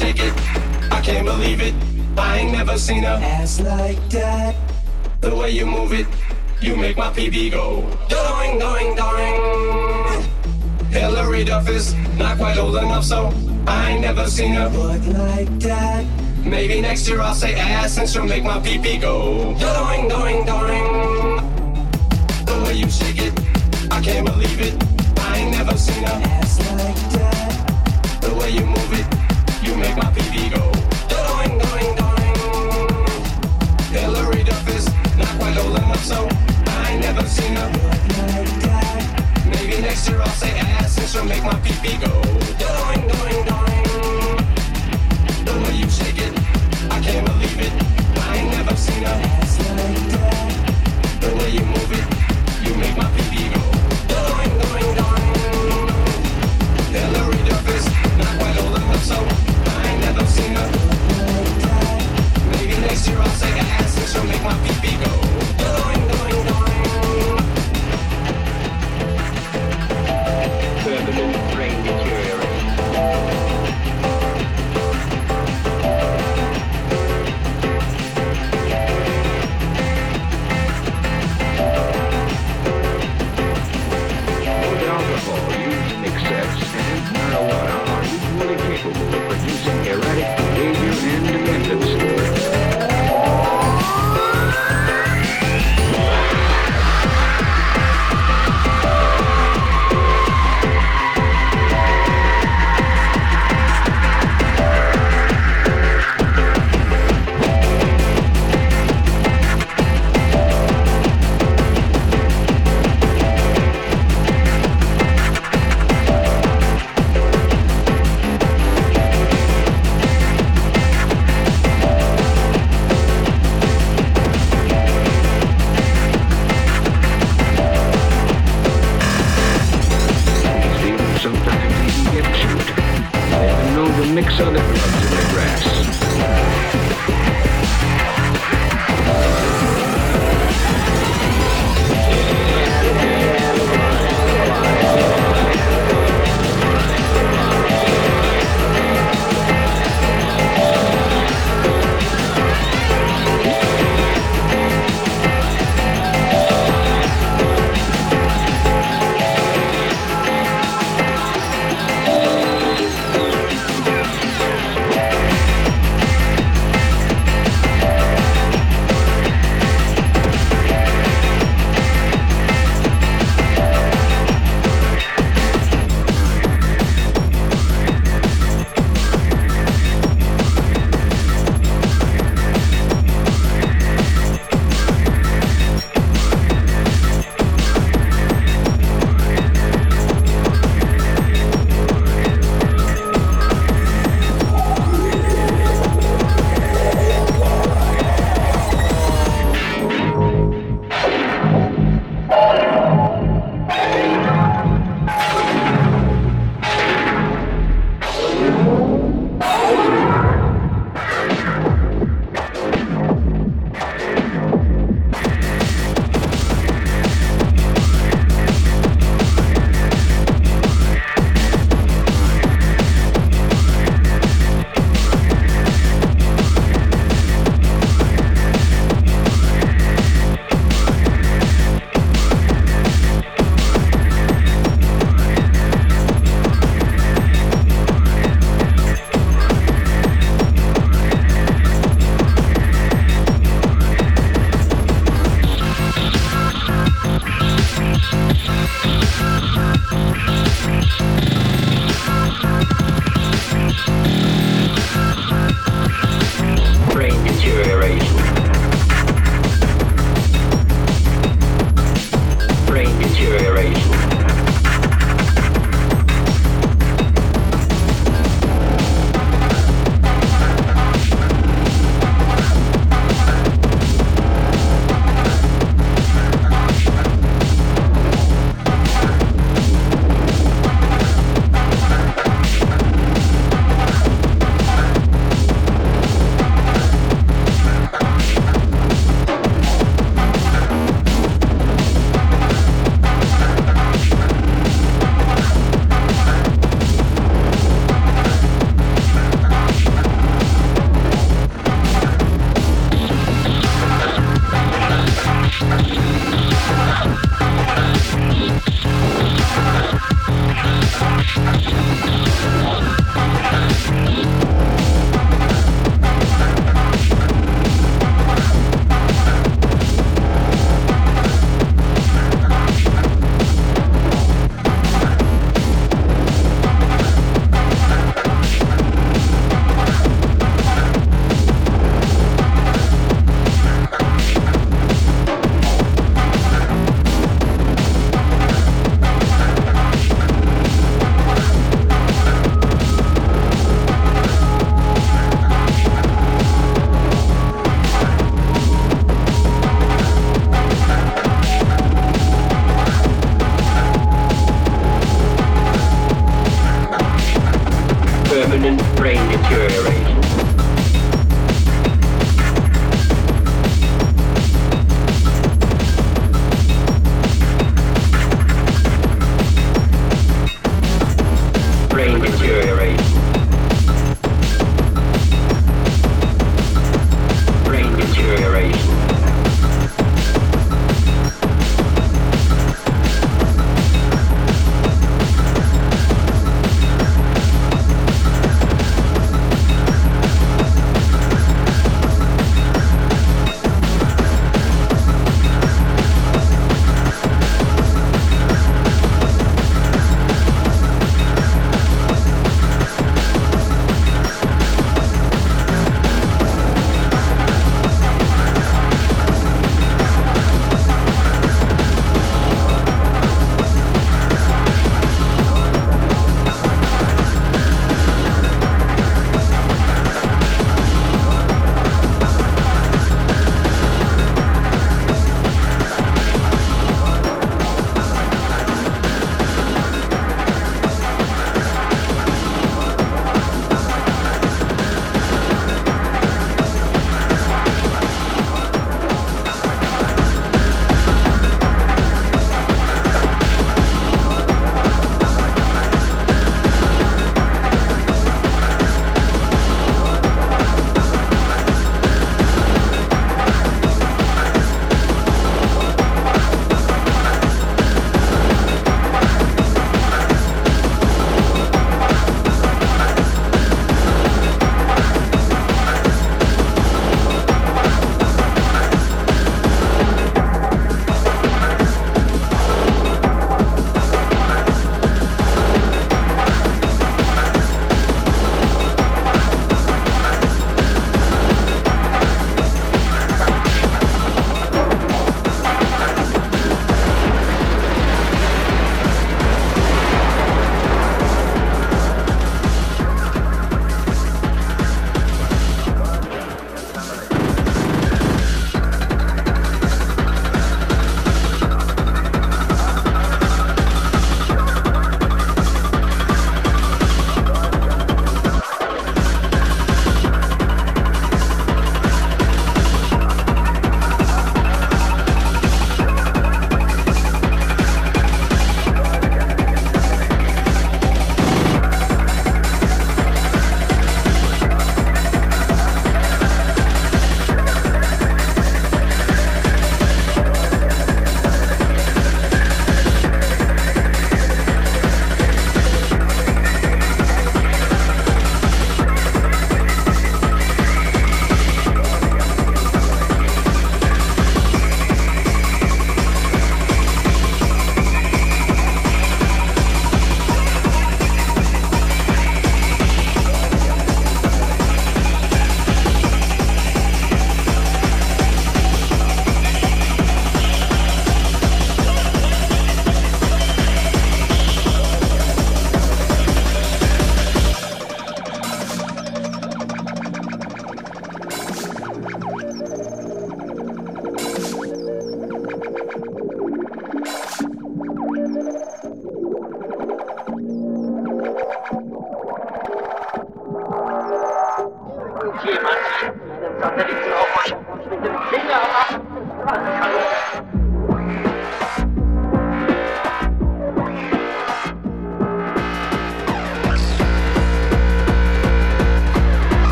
shake it. I can't believe it. I ain't never seen a ass like that. The way you move it, you make my PB go. Doing, doing, doing. Hilary Duff is not quite old enough, so I ain't never seen a butt like that. Maybe next year I'll say ass and she'll make my PP go. Doing, doing, doing. The way you shake it, I can't believe it. I ain't never seen a ass like that. The way you move it make my go. Hilary Duff is not quite old enough, so I never seen her. Maybe next year I'll say ass and she'll make my pee go. The way you shake it, I can't believe it. I never seen her. make my pee pee go.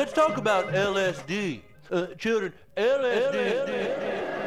Let's talk about LSD. Uh, children, LSD. LSD.